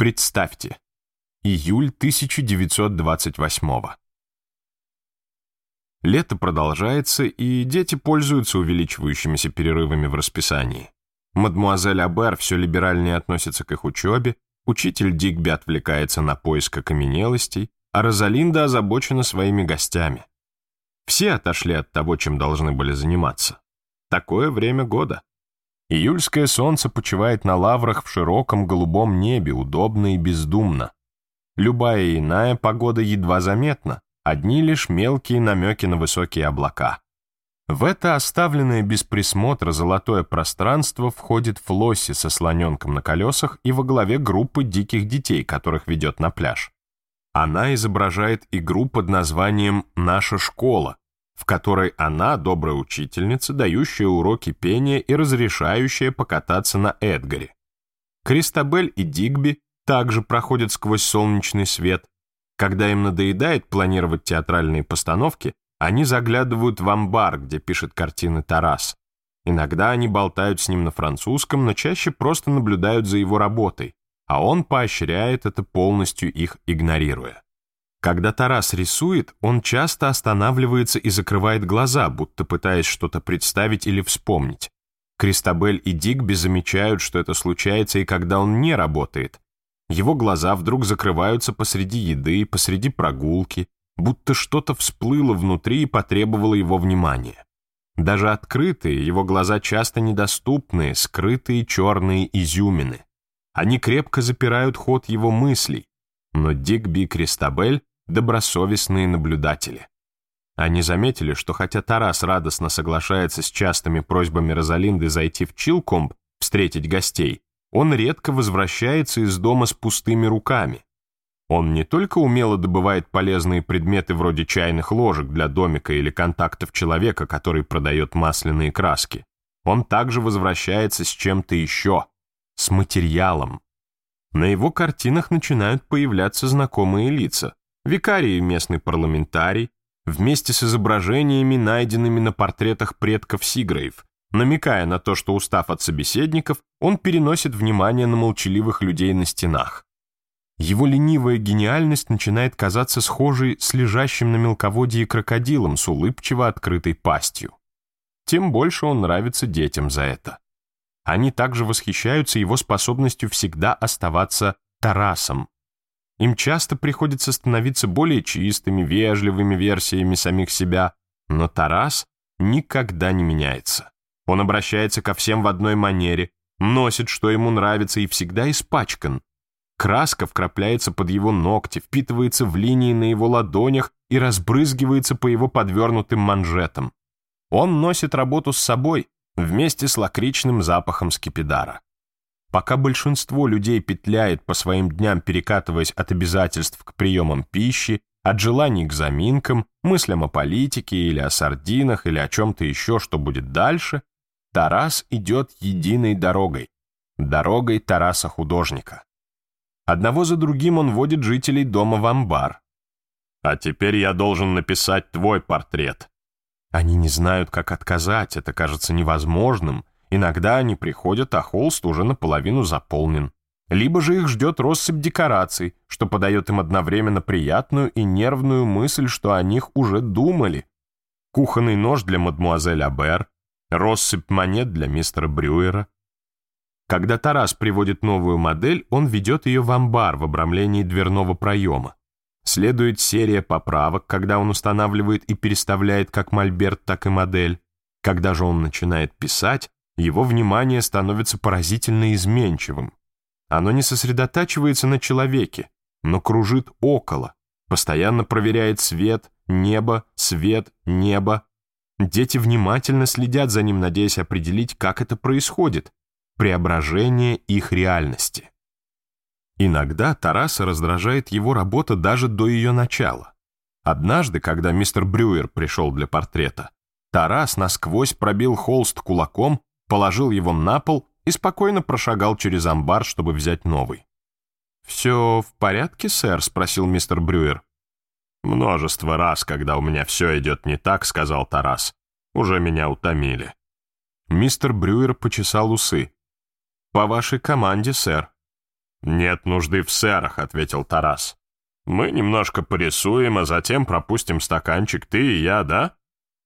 Представьте, июль 1928 Лето продолжается, и дети пользуются увеличивающимися перерывами в расписании. Мадмуазель Абер все либеральнее относится к их учебе, учитель Дигби отвлекается на поиск окаменелостей, а Розалинда озабочена своими гостями. Все отошли от того, чем должны были заниматься. Такое время года. Июльское солнце почивает на лаврах в широком голубом небе, удобно и бездумно. Любая иная погода едва заметна, одни лишь мелкие намеки на высокие облака. В это оставленное без присмотра золотое пространство входит Флосси со слоненком на колесах и во главе группы диких детей, которых ведет на пляж. Она изображает игру под названием «Наша школа», в которой она, добрая учительница, дающая уроки пения и разрешающая покататься на Эдгаре. Кристабель и Дигби также проходят сквозь солнечный свет. Когда им надоедает планировать театральные постановки, они заглядывают в амбар, где пишет картины Тарас. Иногда они болтают с ним на французском, но чаще просто наблюдают за его работой, а он поощряет это полностью их игнорируя. Когда Тарас рисует, он часто останавливается и закрывает глаза, будто пытаясь что-то представить или вспомнить. Кристабель и Дигби замечают, что это случается и когда он не работает. Его глаза вдруг закрываются посреди еды, посреди прогулки, будто что-то всплыло внутри и потребовало его внимания. Даже открытые, его глаза часто недоступные, скрытые черные изюмины. Они крепко запирают ход его мыслей, но Дигби и Кристабель добросовестные наблюдатели. Они заметили, что хотя Тарас радостно соглашается с частыми просьбами Розалинды зайти в Чилкомб, встретить гостей, он редко возвращается из дома с пустыми руками. Он не только умело добывает полезные предметы вроде чайных ложек для домика или контактов человека, который продает масляные краски, он также возвращается с чем-то еще, с материалом. На его картинах начинают появляться знакомые лица викарий местный парламентарий, вместе с изображениями, найденными на портретах предков Сиграев, намекая на то, что, устав от собеседников, он переносит внимание на молчаливых людей на стенах. Его ленивая гениальность начинает казаться схожей с лежащим на мелководье крокодилом с улыбчиво открытой пастью. Тем больше он нравится детям за это. Они также восхищаются его способностью всегда оставаться Тарасом, им часто приходится становиться более чистыми, вежливыми версиями самих себя, но Тарас никогда не меняется. Он обращается ко всем в одной манере, носит, что ему нравится, и всегда испачкан. Краска вкрапляется под его ногти, впитывается в линии на его ладонях и разбрызгивается по его подвернутым манжетам. Он носит работу с собой, вместе с лакричным запахом скипидара. Пока большинство людей петляет по своим дням, перекатываясь от обязательств к приемам пищи, от желаний к заминкам, мыслям о политике или о сардинах или о чем-то еще, что будет дальше, Тарас идет единой дорогой, дорогой Тараса-художника. Одного за другим он водит жителей дома в амбар. «А теперь я должен написать твой портрет». Они не знают, как отказать, это кажется невозможным, Иногда они приходят, а холст уже наполовину заполнен. Либо же их ждет россыпь декораций, что подает им одновременно приятную и нервную мысль, что о них уже думали. Кухонный нож для мадмуазель Абер, россыпь монет для мистера Брюера. Когда Тарас приводит новую модель, он ведет ее в амбар в обрамлении дверного проема. Следует серия поправок, когда он устанавливает и переставляет как мольберт, так и модель. Когда же он начинает писать, его внимание становится поразительно изменчивым. Оно не сосредотачивается на человеке, но кружит около, постоянно проверяет свет, небо, свет, небо. Дети внимательно следят за ним, надеясь определить, как это происходит, преображение их реальности. Иногда Тараса раздражает его работа даже до ее начала. Однажды, когда мистер Брюер пришел для портрета, Тарас насквозь пробил холст кулаком положил его на пол и спокойно прошагал через амбар, чтобы взять новый. «Все в порядке, сэр?» — спросил мистер Брюер. «Множество раз, когда у меня все идет не так», — сказал Тарас. «Уже меня утомили». Мистер Брюер почесал усы. «По вашей команде, сэр». «Нет нужды в сэрах», — ответил Тарас. «Мы немножко порисуем, а затем пропустим стаканчик ты и я, да?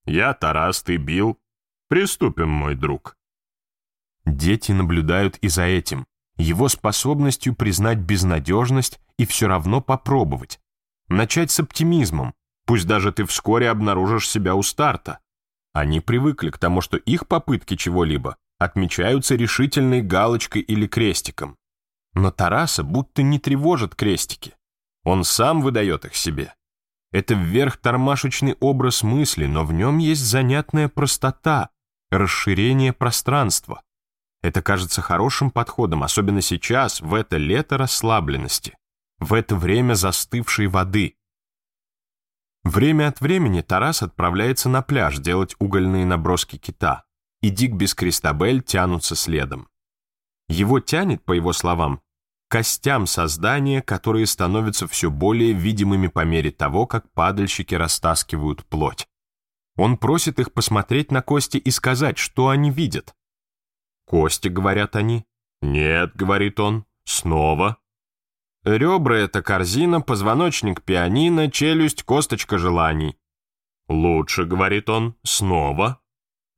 Я Тарас, ты Бил. Приступим, мой друг». Дети наблюдают и за этим, его способностью признать безнадежность и все равно попробовать. Начать с оптимизмом, пусть даже ты вскоре обнаружишь себя у старта. Они привыкли к тому, что их попытки чего-либо отмечаются решительной галочкой или крестиком. Но Тараса будто не тревожат крестики. Он сам выдает их себе. Это вверх тормашечный образ мысли, но в нем есть занятная простота, расширение пространства. Это кажется хорошим подходом, особенно сейчас, в это лето расслабленности, в это время застывшей воды. Время от времени Тарас отправляется на пляж делать угольные наброски кита, и Дик без Кристабель тянутся следом. Его тянет, по его словам, костям создания, которые становятся все более видимыми по мере того, как падальщики растаскивают плоть. Он просит их посмотреть на кости и сказать, что они видят. Кости, говорят они. Нет, говорит он, снова. Ребра — это корзина, позвоночник — пианино, челюсть — косточка желаний. Лучше, говорит он, снова.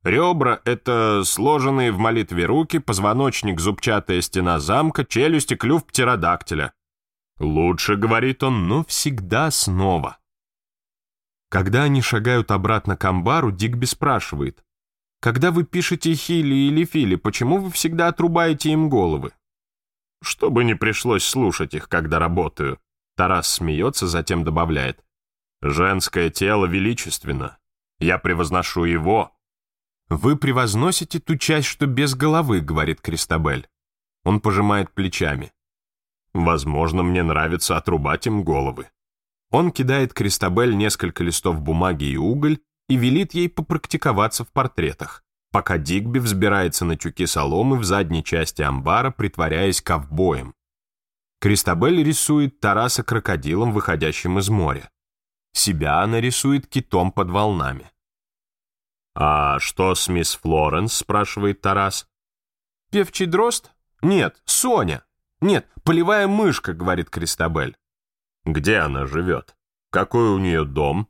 Ребра — это сложенные в молитве руки, позвоночник — зубчатая стена замка, челюсть и клюв птеродактиля. Лучше, говорит он, но всегда снова. Когда они шагают обратно к амбару, Дигби спрашивает. Когда вы пишете Хили или Фили, почему вы всегда отрубаете им головы? Чтобы не пришлось слушать их, когда работаю. Тарас смеется, затем добавляет. Женское тело величественно. Я превозношу его. Вы превозносите ту часть, что без головы, говорит Кристабель. Он пожимает плечами. Возможно, мне нравится отрубать им головы. Он кидает Кристабель несколько листов бумаги и уголь, и велит ей попрактиковаться в портретах, пока Дигби взбирается на тюки соломы в задней части амбара, притворяясь ковбоем. Кристабель рисует Тараса крокодилом, выходящим из моря. Себя она рисует китом под волнами. «А что с мисс Флоренс?» — спрашивает Тарас. «Певчий дрозд? Нет, Соня. Нет, полевая мышка», — говорит Кристабель. «Где она живет? Какой у нее дом?»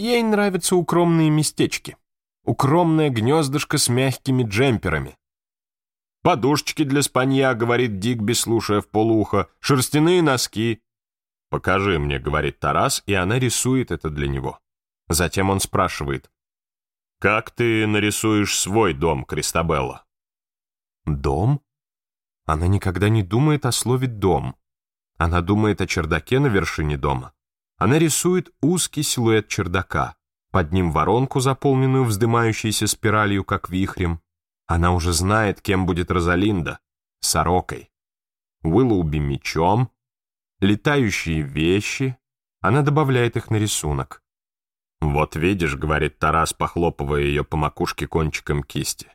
Ей нравятся укромные местечки. Укромное гнездышко с мягкими джемперами. «Подушечки для спанья», — говорит Дик, слушая в полухо. «Шерстяные носки». «Покажи мне», — говорит Тарас, и она рисует это для него. Затем он спрашивает. «Как ты нарисуешь свой дом, Кристабелла?» «Дом?» Она никогда не думает о слове «дом». Она думает о чердаке на вершине дома, она рисует узкий силуэт чердака, под ним воронку, заполненную вздымающейся спиралью, как вихрем. Она уже знает, кем будет Розалинда — сорокой. Уиллоуби мечом, летающие вещи. Она добавляет их на рисунок. «Вот видишь», — говорит Тарас, похлопывая ее по макушке кончиком кисти,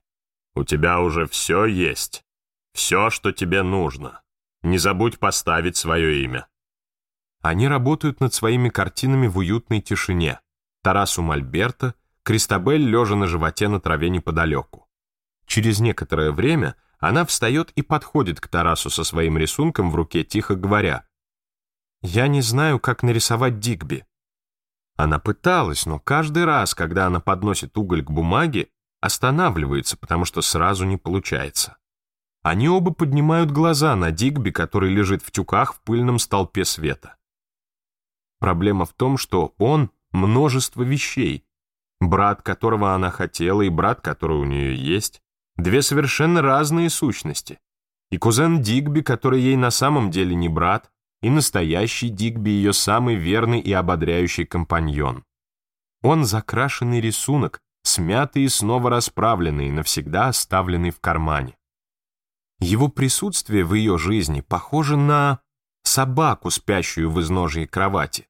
«у тебя уже все есть, все, что тебе нужно. Не забудь поставить свое имя». Они работают над своими картинами в уютной тишине. Тарасу Мольберта, Кристабель лежа на животе на траве неподалеку. Через некоторое время она встает и подходит к Тарасу со своим рисунком в руке, тихо говоря. «Я не знаю, как нарисовать Дигби». Она пыталась, но каждый раз, когда она подносит уголь к бумаге, останавливается, потому что сразу не получается. Они оба поднимают глаза на Дигби, который лежит в тюках в пыльном столпе света. Проблема в том, что он множество вещей. Брат, которого она хотела, и брат, который у нее есть, две совершенно разные сущности. И кузен Дигби, который ей на самом деле не брат, и настоящий Дигби, ее самый верный и ободряющий компаньон. Он закрашенный рисунок, смятый и снова расправленный, навсегда оставленный в кармане. Его присутствие в ее жизни похоже на собаку, спящую в изножии кровати.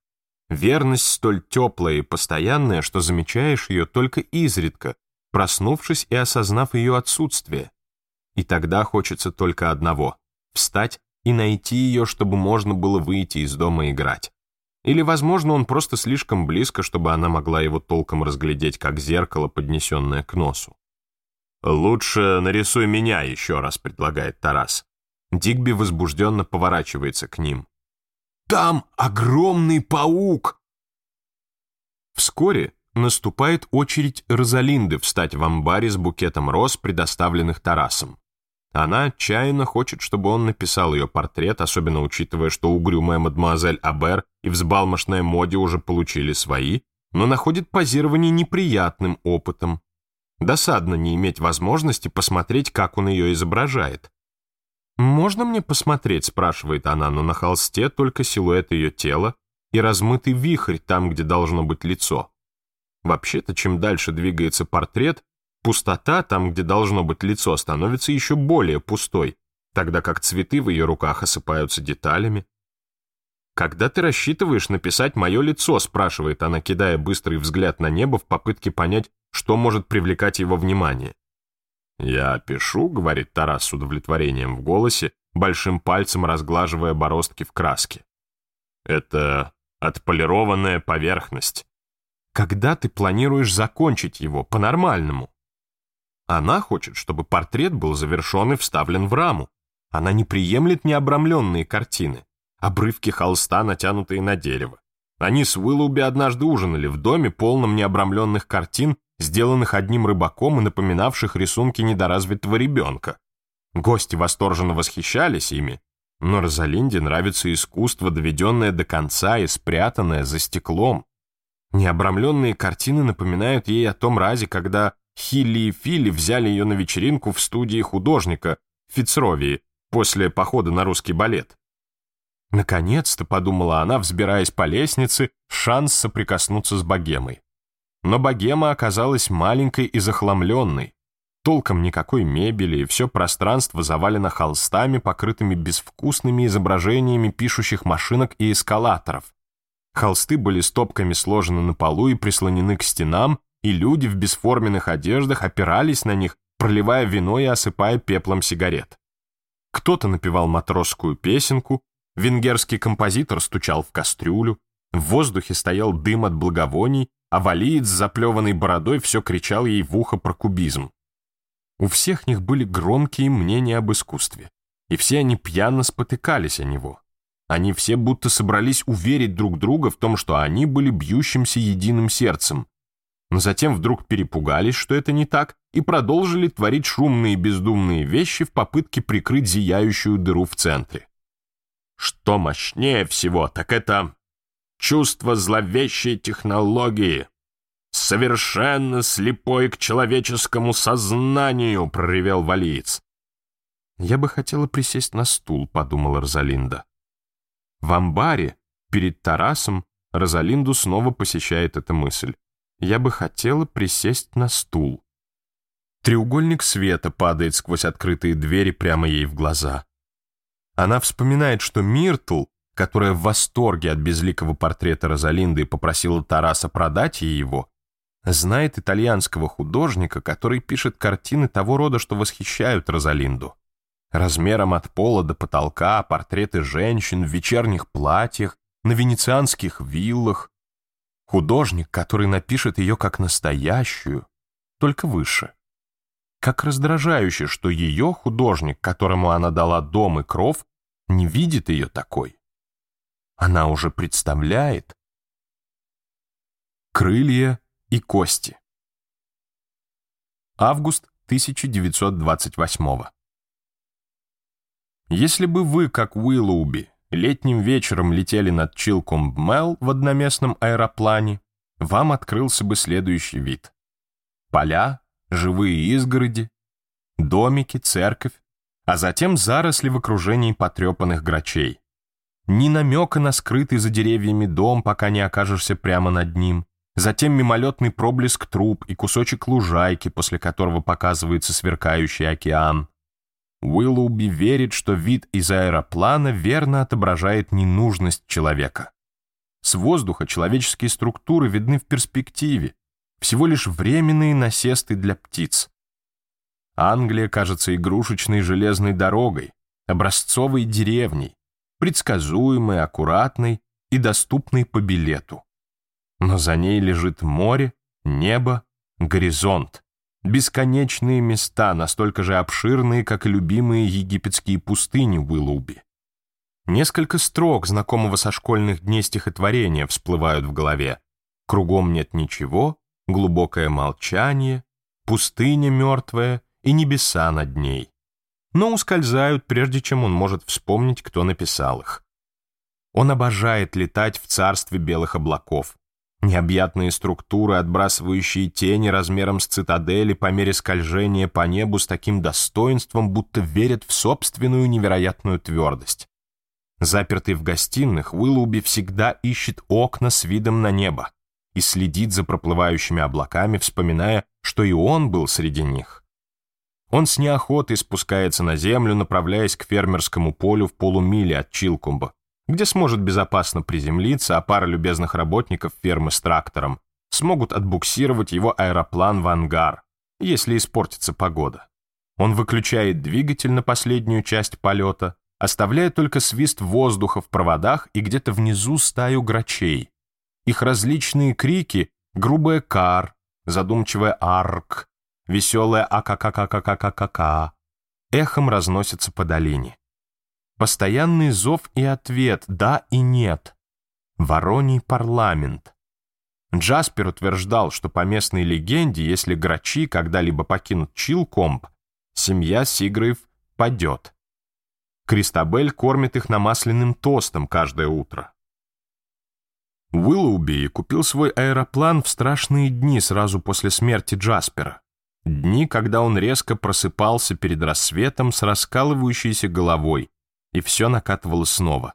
Верность столь теплая и постоянная, что замечаешь ее только изредка, проснувшись и осознав ее отсутствие. И тогда хочется только одного — встать и найти ее, чтобы можно было выйти из дома играть. Или, возможно, он просто слишком близко, чтобы она могла его толком разглядеть, как зеркало, поднесенное к носу. «Лучше нарисуй меня еще раз», — предлагает Тарас. Дигби возбужденно поворачивается к ним. «Там огромный паук!» Вскоре наступает очередь Розалинды встать в амбаре с букетом роз, предоставленных Тарасом. Она отчаянно хочет, чтобы он написал ее портрет, особенно учитывая, что угрюмая мадемуазель Абер и взбалмошная Моди уже получили свои, но находит позирование неприятным опытом. Досадно не иметь возможности посмотреть, как он ее изображает. «Можно мне посмотреть?» — спрашивает она, но на холсте только силуэт ее тела и размытый вихрь там, где должно быть лицо. Вообще-то, чем дальше двигается портрет, пустота там, где должно быть лицо, становится еще более пустой, тогда как цветы в ее руках осыпаются деталями. «Когда ты рассчитываешь написать мое лицо?» — спрашивает она, кидая быстрый взгляд на небо в попытке понять, что может привлекать его внимание. «Я пишу», — говорит Тарас с удовлетворением в голосе, большим пальцем разглаживая бороздки в краске. «Это отполированная поверхность. Когда ты планируешь закончить его по-нормальному?» Она хочет, чтобы портрет был завершен и вставлен в раму. Она не приемлет необрамленные картины, обрывки холста, натянутые на дерево. Они с Уиллоуби однажды ужинали в доме, полном необрамленных картин, сделанных одним рыбаком и напоминавших рисунки недоразвитого ребенка. Гости восторженно восхищались ими, но Розалинде нравится искусство, доведенное до конца и спрятанное за стеклом. Необрамленные картины напоминают ей о том разе, когда Хилли и Филли взяли ее на вечеринку в студии художника Фицровии после похода на русский балет. Наконец-то, подумала она, взбираясь по лестнице, шанс соприкоснуться с богемой но богема оказалась маленькой и захламленной. Толком никакой мебели, и все пространство завалено холстами, покрытыми безвкусными изображениями пишущих машинок и эскалаторов. Холсты были стопками сложены на полу и прислонены к стенам, и люди в бесформенных одеждах опирались на них, проливая вино и осыпая пеплом сигарет. Кто-то напевал матросскую песенку, венгерский композитор стучал в кастрюлю, в воздухе стоял дым от благовоний, а валиец с заплеванной бородой все кричал ей в ухо про кубизм. У всех них были громкие мнения об искусстве, и все они пьяно спотыкались о него. Они все будто собрались уверить друг друга в том, что они были бьющимся единым сердцем, но затем вдруг перепугались, что это не так, и продолжили творить шумные бездумные вещи в попытке прикрыть зияющую дыру в центре. Что мощнее всего, так это чувство зловещей технологии, совершенно слепой к человеческому сознанию, проревел Валиец. «Я бы хотела присесть на стул», — подумала Розалинда. В амбаре, перед Тарасом, Розалинду снова посещает эта мысль. «Я бы хотела присесть на стул». Треугольник света падает сквозь открытые двери прямо ей в глаза. Она вспоминает, что Миртл которая в восторге от безликого портрета Розалинды попросила Тараса продать ей его, знает итальянского художника, который пишет картины того рода, что восхищают Розалинду. Размером от пола до потолка портреты женщин в вечерних платьях, на венецианских виллах. Художник, который напишет ее как настоящую, только выше. Как раздражающе, что ее художник, которому она дала дом и кров, не видит ее такой. Она уже представляет. Крылья и кости. Август 1928 Если бы вы, как Уиллоуби, летним вечером летели над Чилкомбмел в одноместном аэроплане, вам открылся бы следующий вид. Поля, живые изгороди, домики, церковь, а затем заросли в окружении потрепанных грачей ни намека на скрытый за деревьями дом, пока не окажешься прямо над ним. Затем мимолетный проблеск труб и кусочек лужайки, после которого показывается сверкающий океан. Уиллоуби верит, что вид из аэроплана верно отображает ненужность человека. С воздуха человеческие структуры видны в перспективе, всего лишь временные насесты для птиц. Англия кажется игрушечной железной дорогой, образцовой деревней, предсказуемой, аккуратной и доступной по билету. Но за ней лежит море, небо, горизонт, бесконечные места, настолько же обширные, как и любимые египетские пустыни в Илубе. Несколько строк знакомого со школьных дней стихотворения всплывают в голове. Кругом нет ничего, глубокое молчание, пустыня мертвая и небеса над ней но ускользают, прежде чем он может вспомнить, кто написал их. Он обожает летать в царстве белых облаков. Необъятные структуры, отбрасывающие тени размером с цитадели по мере скольжения по небу с таким достоинством, будто верят в собственную невероятную твердость. Запертый в гостиных, Уиллуби всегда ищет окна с видом на небо и следит за проплывающими облаками, вспоминая, что и он был среди них. Он с неохотой спускается на землю, направляясь к фермерскому полю в полумиле от Чилкумба, где сможет безопасно приземлиться, а пара любезных работников фермы с трактором смогут отбуксировать его аэроплан в ангар, если испортится погода. Он выключает двигатель на последнюю часть полета, оставляя только свист воздуха в проводах и где-то внизу стаю грачей. Их различные крики — грубая кар, задумчивая арк, Веселое «акакакакакакака» эхом разносится по долине. Постоянный зов и ответ «да» и «нет». Вороний парламент. Джаспер утверждал, что по местной легенде, если грачи когда-либо покинут Чилкомб, семья Сигрыев падет. Кристабель кормит их намасленным тостом каждое утро. Уиллоуби купил свой аэроплан в страшные дни сразу после смерти Джаспера. Дни, когда он резко просыпался перед рассветом с раскалывающейся головой, и все накатывало снова.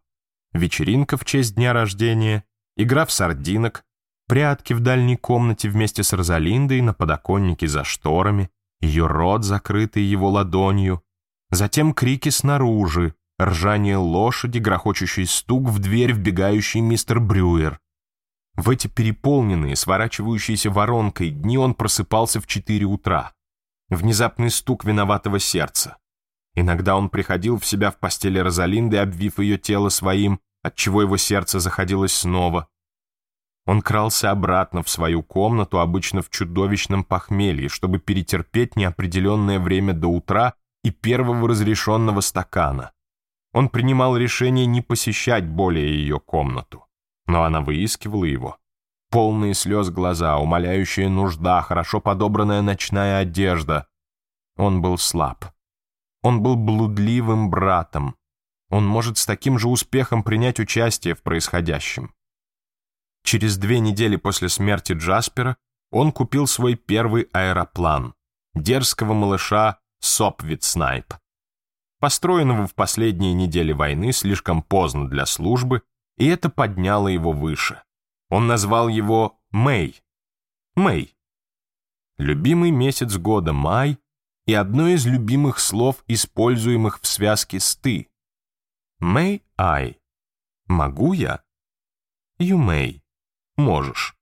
Вечеринка в честь дня рождения, игра в сардинок, прятки в дальней комнате вместе с Розалиндой на подоконнике за шторами, ее рот, закрытый его ладонью, затем крики снаружи, ржание лошади, грохочущий стук в дверь, вбегающий мистер Брюер. В эти переполненные, сворачивающиеся воронкой дни он просыпался в 4 утра. Внезапный стук виноватого сердца. Иногда он приходил в себя в постели Розалинды, обвив ее тело своим, отчего его сердце заходилось снова. Он крался обратно в свою комнату, обычно в чудовищном похмелье, чтобы перетерпеть неопределенное время до утра и первого разрешенного стакана. Он принимал решение не посещать более ее комнату, но она выискивала его полные слез глаза, умоляющая нужда, хорошо подобранная ночная одежда. Он был слаб. Он был блудливым братом. Он может с таким же успехом принять участие в происходящем. Через две недели после смерти Джаспера он купил свой первый аэроплан, дерзкого малыша Сопвит Снайп, построенного в последние недели войны слишком поздно для службы, и это подняло его выше. Он назвал его Мэй. Мэй. Любимый месяц года май и одно из любимых слов, используемых в связке с «ты». May I. Могу я? You may. Можешь.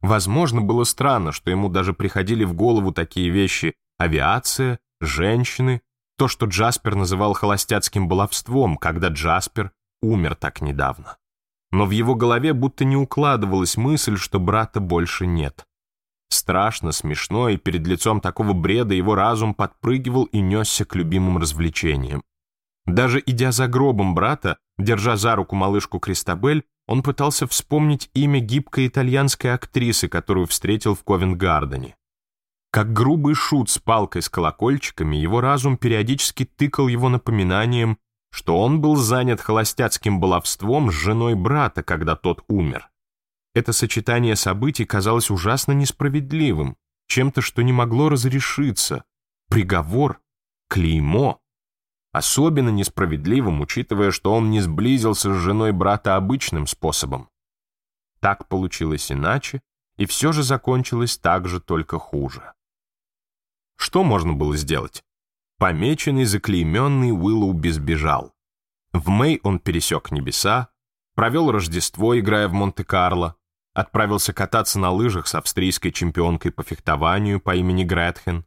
Возможно, было странно, что ему даже приходили в голову такие вещи «авиация», «женщины», то, что Джаспер называл холостяцким баловством, когда Джаспер умер так недавно но в его голове будто не укладывалась мысль, что брата больше нет. Страшно, смешно, и перед лицом такого бреда его разум подпрыгивал и несся к любимым развлечениям. Даже идя за гробом брата, держа за руку малышку Кристабель, он пытался вспомнить имя гибкой итальянской актрисы, которую встретил в Ковенгардене. Как грубый шут с палкой с колокольчиками, его разум периодически тыкал его напоминанием что он был занят холостяцким баловством с женой брата, когда тот умер. Это сочетание событий казалось ужасно несправедливым, чем-то, что не могло разрешиться. Приговор, клеймо. Особенно несправедливым, учитывая, что он не сблизился с женой брата обычным способом. Так получилось иначе, и все же закончилось так же, только хуже. Что можно было сделать? Помеченный, заклейменный, Уиллоу безбежал. В Мэй он пересек небеса, провел Рождество, играя в Монте-Карло, отправился кататься на лыжах с австрийской чемпионкой по фехтованию по имени Гретхен,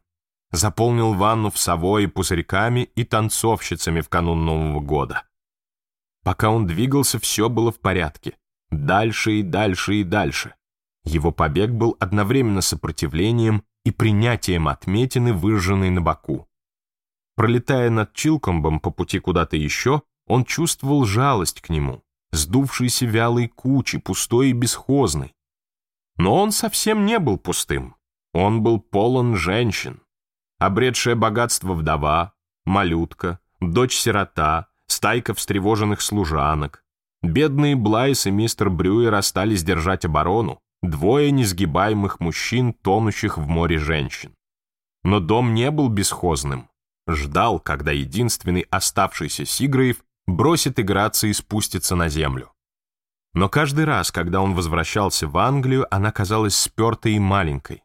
заполнил ванну в совое пузырьками и танцовщицами в канун Нового года. Пока он двигался, все было в порядке. Дальше и дальше и дальше. Его побег был одновременно сопротивлением и принятием отметины, выжженной на боку. Пролетая над Чилкомбом по пути куда-то еще, он чувствовал жалость к нему, сдувшейся вялой кучи, пустой и бесхозной. Но он совсем не был пустым. Он был полон женщин. Обретшая богатство вдова, малютка, дочь-сирота, стайка встревоженных служанок. Бедные Блайс и мистер Брюер остались держать оборону, двое несгибаемых мужчин, тонущих в море женщин. Но дом не был бесхозным ждал, когда единственный оставшийся Сигрейв бросит играться и спустится на землю. Но каждый раз, когда он возвращался в Англию, она казалась спертой и маленькой.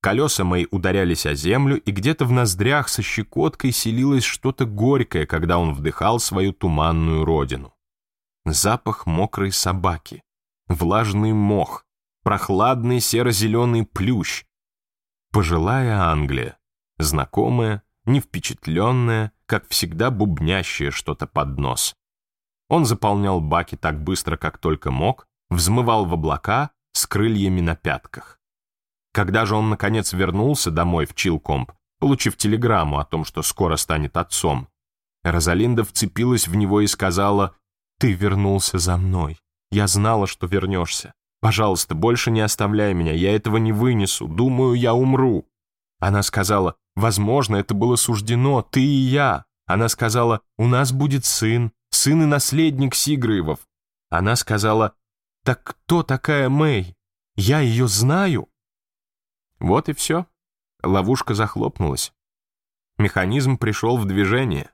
Колеса мои ударялись о землю, и где-то в ноздрях со щекоткой селилось что-то горькое, когда он вдыхал свою туманную родину. Запах мокрой собаки, влажный мох, прохладный серо-зеленый плющ. Пожилая Англия, знакомая не впечатленное, как всегда бубнящее что-то под нос. Он заполнял баки так быстро, как только мог, взмывал в облака с крыльями на пятках. Когда же он, наконец, вернулся домой в Чилкомп, получив телеграмму о том, что скоро станет отцом, Розалинда вцепилась в него и сказала «Ты вернулся за мной. Я знала, что вернешься. Пожалуйста, больше не оставляй меня, я этого не вынесу. Думаю, я умру». Она сказала Возможно, это было суждено, ты и я. Она сказала, у нас будет сын, сын и наследник Сигрыевов. Она сказала, так кто такая Мэй? Я ее знаю. Вот и все. Ловушка захлопнулась. Механизм пришел в движение.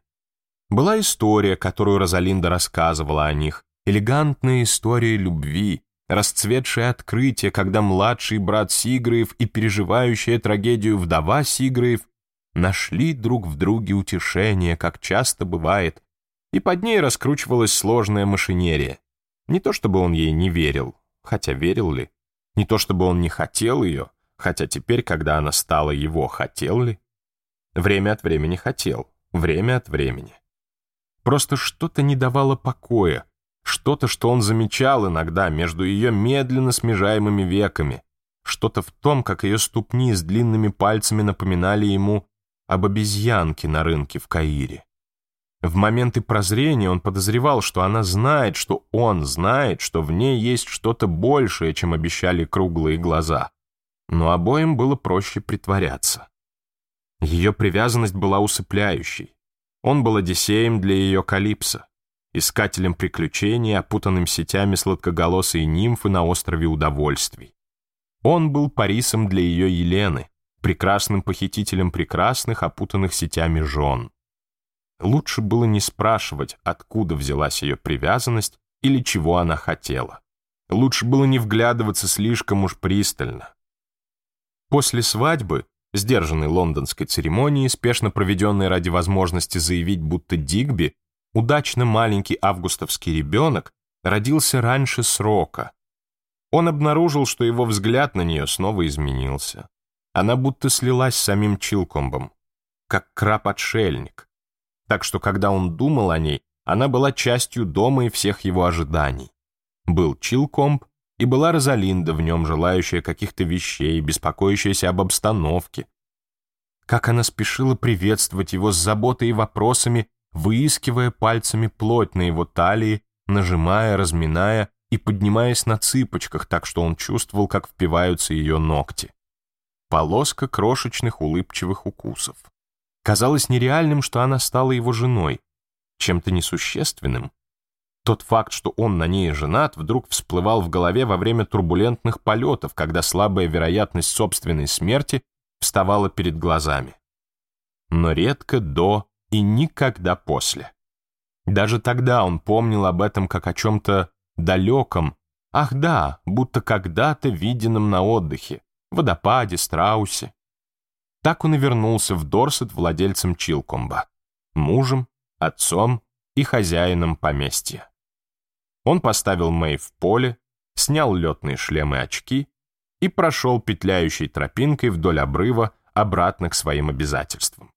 Была история, которую Розалинда рассказывала о них. элегантная история любви, расцветшее открытие, когда младший брат Сигрыев и переживающая трагедию вдова Сигрыев нашли друг в друге утешение, как часто бывает, и под ней раскручивалась сложная машинерия. Не то чтобы он ей не верил, хотя верил ли, не то чтобы он не хотел ее, хотя теперь, когда она стала его, хотел ли? Время от времени хотел, время от времени. Просто что-то не давало покоя, что-то, что он замечал иногда между ее медленно смежаемыми веками, что-то в том, как ее ступни с длинными пальцами напоминали ему об обезьянке на рынке в Каире. В моменты прозрения он подозревал, что она знает, что он знает, что в ней есть что-то большее, чем обещали круглые глаза. Но обоим было проще притворяться. Ее привязанность была усыпляющей. Он был одиссеем для ее калипса, искателем приключений, опутанным сетями сладкоголосой нимфы на острове удовольствий. Он был Парисом для ее Елены, прекрасным похитителем прекрасных, опутанных сетями жен. Лучше было не спрашивать, откуда взялась ее привязанность или чего она хотела. Лучше было не вглядываться слишком уж пристально. После свадьбы, сдержанной лондонской церемонии, спешно проведенной ради возможности заявить, будто Дигби, удачно маленький августовский ребенок, родился раньше срока. Он обнаружил, что его взгляд на нее снова изменился. Она будто слилась с самим Чилкомбом, как краб-отшельник. Так что, когда он думал о ней, она была частью дома и всех его ожиданий. Был Чилкомб, и была Розалинда в нем, желающая каких-то вещей, беспокоящаяся об обстановке. Как она спешила приветствовать его с заботой и вопросами, выискивая пальцами плоть на его талии, нажимая, разминая и поднимаясь на цыпочках, так что он чувствовал, как впиваются ее ногти полоска крошечных улыбчивых укусов. Казалось нереальным, что она стала его женой, чем-то несущественным. Тот факт, что он на ней женат, вдруг всплывал в голове во время турбулентных полетов, когда слабая вероятность собственной смерти вставала перед глазами. Но редко до и никогда после. Даже тогда он помнил об этом как о чем-то далеком, ах да, будто когда-то виденном на отдыхе, водопаде, страусе. Так он и вернулся в Дорсет владельцем Чилкомба, мужем, отцом и хозяином поместья. Он поставил Мэй в поле, снял летные шлемы и очки и прошел петляющей тропинкой вдоль обрыва обратно к своим обязательствам.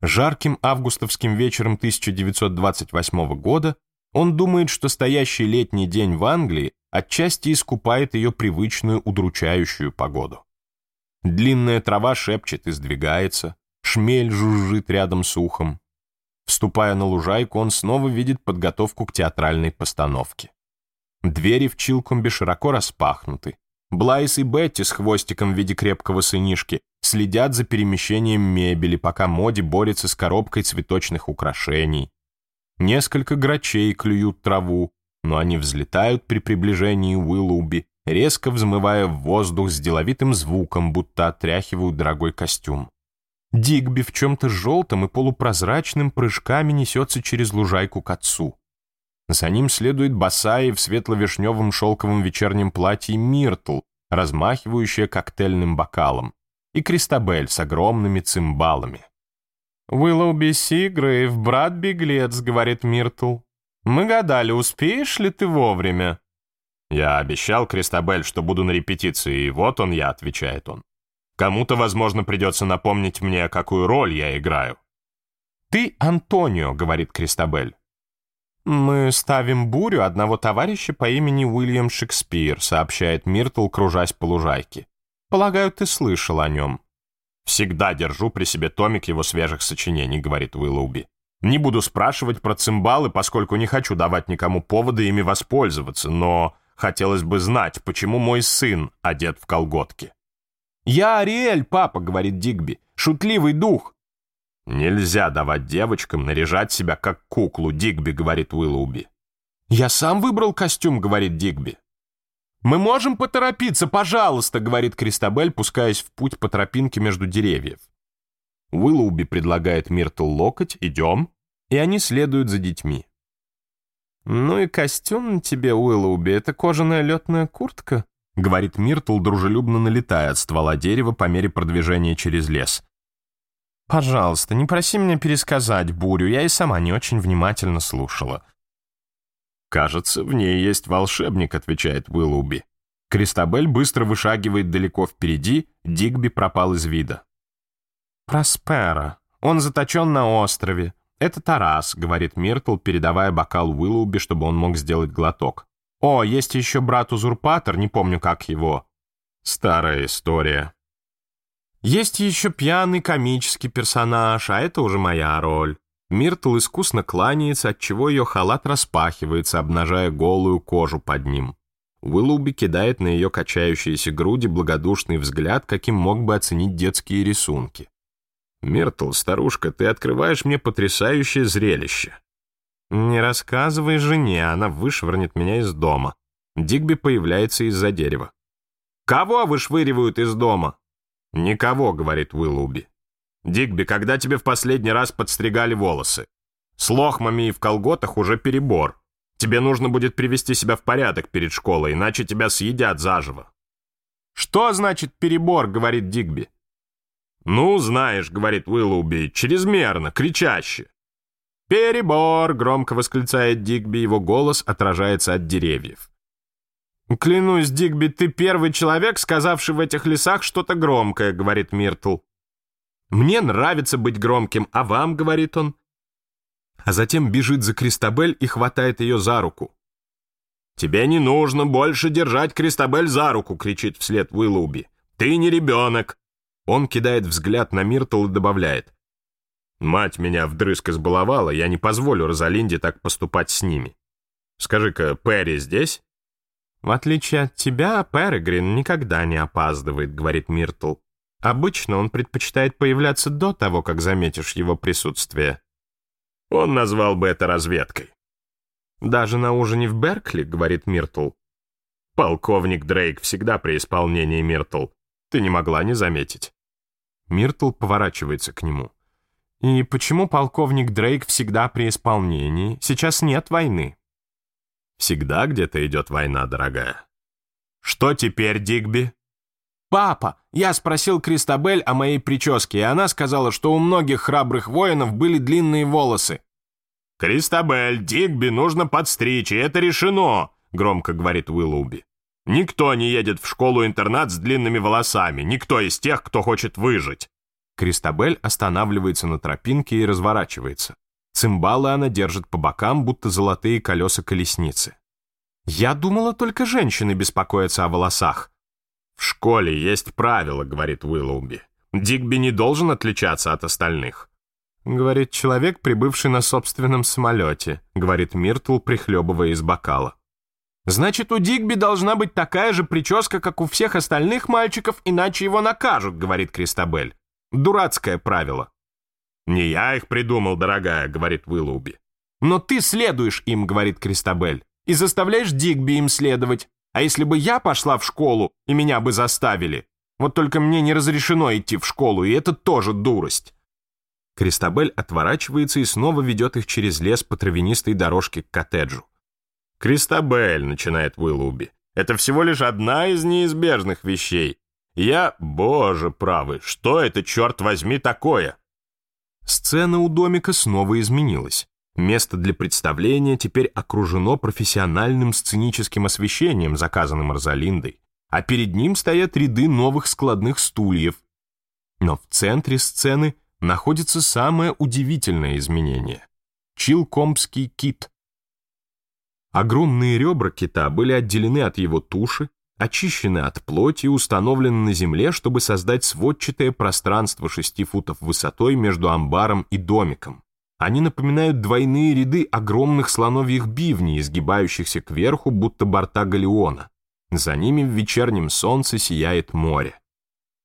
Жарким августовским вечером 1928 года он думает, что стоящий летний день в Англии отчасти искупает ее привычную удручающую погоду. Длинная трава шепчет и сдвигается, шмель жужжит рядом с ухом. Вступая на лужайку, он снова видит подготовку к театральной постановке. Двери в Чилкомбе широко распахнуты. Блайс и Бетти с хвостиком в виде крепкого сынишки следят за перемещением мебели, пока Моди борется с коробкой цветочных украшений. Несколько грачей клюют траву, но они взлетают при приближении Уиллуби, резко взмывая в воздух с деловитым звуком, будто отряхивают дорогой костюм. Дигби в чем-то желтом и полупрозрачным прыжками несется через лужайку к отцу. За ним следует босая в светло-вишневом шелковом вечернем платье Миртл, размахивающая коктейльным бокалом, и Кристабель с огромными цимбалами. «Вылоубеси Грейв, брат-беглец», — говорит Миртл. «Мы гадали, успеешь ли ты вовремя?» «Я обещал, Кристабель, что буду на репетиции, и вот он я», — отвечает он. «Кому-то, возможно, придется напомнить мне, какую роль я играю». «Ты Антонио», — говорит Кристабель. «Мы ставим бурю одного товарища по имени Уильям Шекспир», — сообщает Миртл, кружась по лужайке. «Полагаю, ты слышал о нем». Всегда держу при себе томик его свежих сочинений, говорит Уиллоуби. Не буду спрашивать про цимбалы, поскольку не хочу давать никому повода ими воспользоваться, но хотелось бы знать, почему мой сын одет в колготки. «Я Ариэль, папа», — говорит Дигби, — «шутливый дух». «Нельзя давать девочкам наряжать себя как куклу», — Дигби говорит Уиллоуби. «Я сам выбрал костюм», — говорит Дигби. «Мы можем поторопиться, пожалуйста», — говорит Кристабель, пускаясь в путь по тропинке между деревьев. Уиллоуби предлагает Миртл локоть, идем, и они следуют за детьми. «Ну и костюм на тебе, Уиллоуби, это кожаная летная куртка», — говорит Миртл, дружелюбно налетая от ствола дерева по мере продвижения через лес. «Пожалуйста, не проси меня пересказать бурю, я и сама не очень внимательно слушала». Кажется, в ней есть волшебник, отвечает Уиллуби. Кристабель быстро вышагивает далеко впереди, Дигби пропал из вида. «Проспера. Он заточен на острове. Это Тарас», — говорит Миртл, передавая бокал Уиллуби, чтобы он мог сделать глоток. «О, есть еще брат-узурпатор, не помню, как его». Старая история. Есть еще пьяный комический персонаж, а это уже моя роль. Миртл искусно кланяется, отчего ее халат распахивается, обнажая голую кожу под ним. Уиллуби кидает на ее качающиеся груди благодушный взгляд, каким мог бы оценить детские рисунки. «Миртл, старушка, ты открываешь мне потрясающее зрелище». «Не рассказывай жене, она вышвырнет меня из дома». Дигби появляется из-за дерева. «Кого вышвыривают из дома?» «Никого», — говорит Уиллуби. Дигби, когда тебе в последний раз подстригали волосы? С лохмами и в колготах уже перебор. Тебе нужно будет привести себя в порядок перед школой, иначе тебя съедят заживо. «Что значит перебор?» — говорит Дигби. «Ну, знаешь», — говорит Уиллоуби, — «чрезмерно, кричаще». «Перебор!» — громко восклицает Дигби, его голос отражается от деревьев. «Клянусь, Дигби, ты первый человек, сказавший в этих лесах что-то громкое», — говорит Миртл. Мне нравится быть громким, а вам, говорит он. А затем бежит за Кристабель и хватает ее за руку. «Тебе не нужно больше держать Кристабель за руку!» — кричит вслед Уиллуби. «Ты не ребенок!» Он кидает взгляд на Миртл и добавляет. «Мать меня вдрызг избаловала, я не позволю Розалинде так поступать с ними. Скажи-ка, Перри здесь?» «В отличие от тебя, Перегрин никогда не опаздывает», — говорит Миртл. Обычно он предпочитает появляться до того, как заметишь его присутствие. Он назвал бы это разведкой. «Даже на ужине в Беркли», — говорит Миртл. «Полковник Дрейк всегда при исполнении Миртл. Ты не могла не заметить». Миртл поворачивается к нему. «И почему полковник Дрейк всегда при исполнении? Сейчас нет войны». «Всегда где-то идет война, дорогая». «Что теперь, Дигби?» «Папа, я спросил Кристабель о моей прическе, и она сказала, что у многих храбрых воинов были длинные волосы». «Кристабель, Дигби нужно подстричь, и это решено», — громко говорит Уиллоуби. «Никто не едет в школу-интернат с длинными волосами, никто из тех, кто хочет выжить». Кристабель останавливается на тропинке и разворачивается. Цимбалы она держит по бокам, будто золотые колеса колесницы. «Я думала, только женщины беспокоятся о волосах», «В школе есть правила», — говорит Уиллоуби. «Дигби не должен отличаться от остальных». «Говорит человек, прибывший на собственном самолете», — говорит Миртл, прихлебывая из бокала. «Значит, у Дигби должна быть такая же прическа, как у всех остальных мальчиков, иначе его накажут», — говорит Кристабель. «Дурацкое правило». «Не я их придумал, дорогая», — говорит Уиллоуби. «Но ты следуешь им», — говорит Кристабель, «и заставляешь Дигби им следовать. А если бы я пошла в школу, и меня бы заставили? Вот только мне не разрешено идти в школу, и это тоже дурость». Кристабель отворачивается и снова ведет их через лес по травянистой дорожке к коттеджу. «Кристабель», — начинает Уиллуби, — «это всего лишь одна из неизбежных вещей. Я, боже правый, что это, черт возьми, такое?» Сцена у домика снова изменилась. Место для представления теперь окружено профессиональным сценическим освещением, заказанным Розалиндой, а перед ним стоят ряды новых складных стульев. Но в центре сцены находится самое удивительное изменение — чилкомский кит. Огромные ребра кита были отделены от его туши, очищены от плоти и установлены на земле, чтобы создать сводчатое пространство 6 футов высотой между амбаром и домиком. Они напоминают двойные ряды огромных слоновьих бивней, изгибающихся кверху, будто борта галеона. За ними в вечернем солнце сияет море.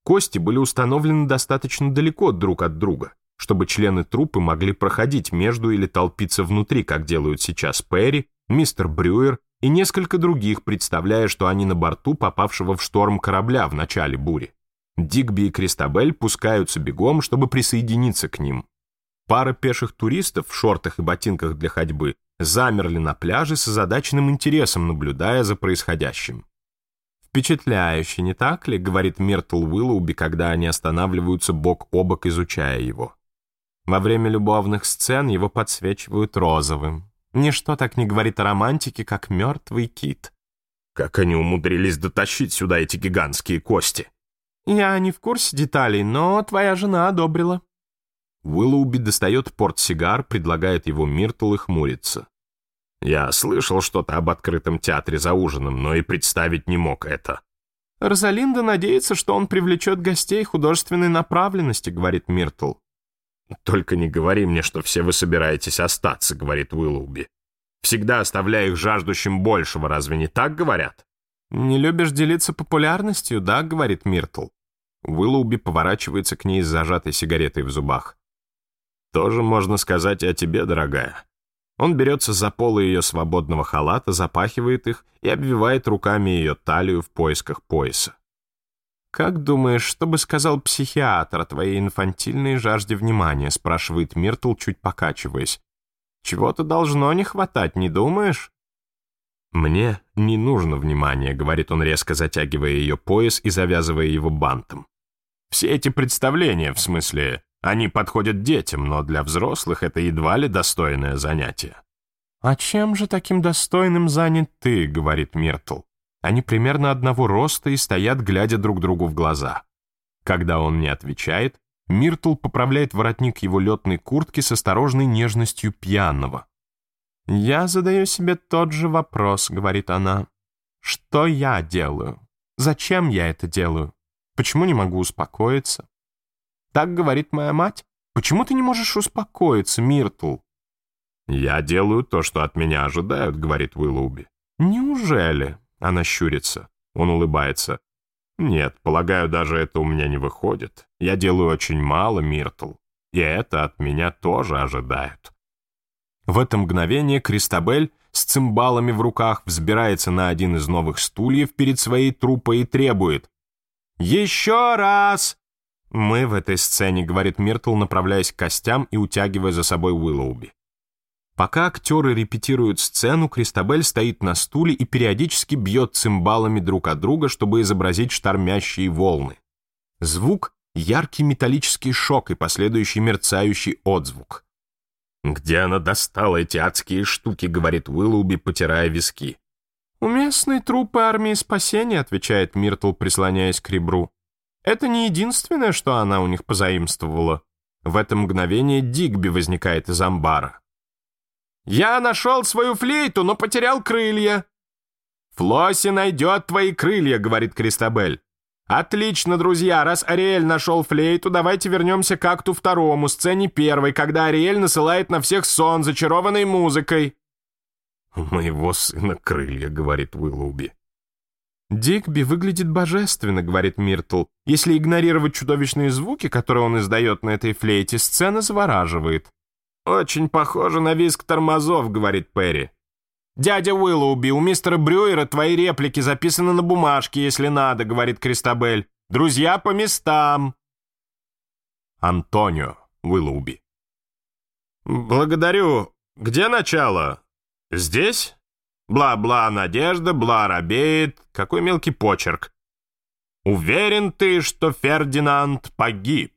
Кости были установлены достаточно далеко друг от друга, чтобы члены трупы могли проходить между или толпиться внутри, как делают сейчас Перри, мистер Брюер и несколько других, представляя, что они на борту попавшего в шторм корабля в начале бури. Дигби и Кристабель пускаются бегом, чтобы присоединиться к ним. Пара пеших туристов в шортах и ботинках для ходьбы замерли на пляже с озадаченным интересом, наблюдая за происходящим. «Впечатляюще, не так ли?» — говорит Миртл Уиллоуби, когда они останавливаются бок о бок, изучая его. Во время любовных сцен его подсвечивают розовым. Ничто так не говорит о романтике, как мертвый кит. Как они умудрились дотащить сюда эти гигантские кости? Я не в курсе деталей, но твоя жена одобрила. Уиллоуби достает портсигар, предлагает его Миртл и хмурится. «Я слышал что-то об открытом театре за ужином, но и представить не мог это». «Розалинда надеется, что он привлечет гостей художественной направленности», — говорит Миртл. «Только не говори мне, что все вы собираетесь остаться», — говорит Уиллоуби. «Всегда оставляя их жаждущим большего, разве не так говорят?» «Не любишь делиться популярностью, да?» — говорит Миртл. Уиллоуби поворачивается к ней с зажатой сигаретой в зубах. Тоже можно сказать о тебе, дорогая. Он берется за полы ее свободного халата, запахивает их и обвивает руками ее талию в поисках пояса. «Как думаешь, что бы сказал психиатр о твоей инфантильной жажде внимания?» спрашивает Миртл, чуть покачиваясь. «Чего-то должно не хватать, не думаешь?» «Мне не нужно внимания», — говорит он, резко затягивая ее пояс и завязывая его бантом. «Все эти представления, в смысле, они подходят детям, но для взрослых это едва ли достойное занятие. «А чем же таким достойным занят ты?» — говорит Миртл. Они примерно одного роста и стоят, глядя друг другу в глаза. Когда он не отвечает, Миртл поправляет воротник его летной куртки с осторожной нежностью пьяного. «Я задаю себе тот же вопрос», — говорит она. «Что я делаю? Зачем я это делаю? Почему не могу успокоиться? Так говорит моя мать. Почему ты не можешь успокоиться, Миртл? Я делаю то, что от меня ожидают, говорит Уиллуби. Неужели? Она щурится. Он улыбается. Нет, полагаю, даже это у меня не выходит. Я делаю очень мало, Миртл. И это от меня тоже ожидают. В это мгновение Кристабель с цимбалами в руках взбирается на один из новых стульев перед своей труппой и требует «Еще раз! «Мы в этой сцене», — говорит Миртл, направляясь к костям и утягивая за собой Уиллоуби. Пока актеры репетируют сцену, Кристабель стоит на стуле и периодически бьет цимбалами друг от друга, чтобы изобразить штормящие волны. Звук — яркий металлический шок и последующий мерцающий отзвук. «Где она достала эти адские штуки?» — говорит Уиллоуби, потирая виски. «У местной труппы армии спасения», — отвечает Миртл, прислоняясь к ребру. Это не единственное, что она у них позаимствовала. В это мгновение Дигби возникает из амбара. «Я нашел свою флейту, но потерял крылья!» «Флосси найдет твои крылья», — говорит Кристабель. «Отлично, друзья, раз Ариэль нашел флейту, давайте вернемся к акту второму, сцене первой, когда Ариэль насылает на всех сон, зачарованный музыкой». «У моего сына крылья», — говорит Уиллуби. Дикби выглядит божественно», — говорит Миртл. «Если игнорировать чудовищные звуки, которые он издает на этой флейте, сцена завораживает». «Очень похоже на визг тормозов», — говорит Перри. «Дядя Уиллоуби, у мистера Брюера твои реплики записаны на бумажке, если надо», — говорит Кристабель. «Друзья по местам!» Антонио Уиллоуби. «Благодарю. Где начало? Здесь?» Бла-бла надежда, бла робеет. Какой мелкий почерк. Уверен ты, что Фердинанд погиб.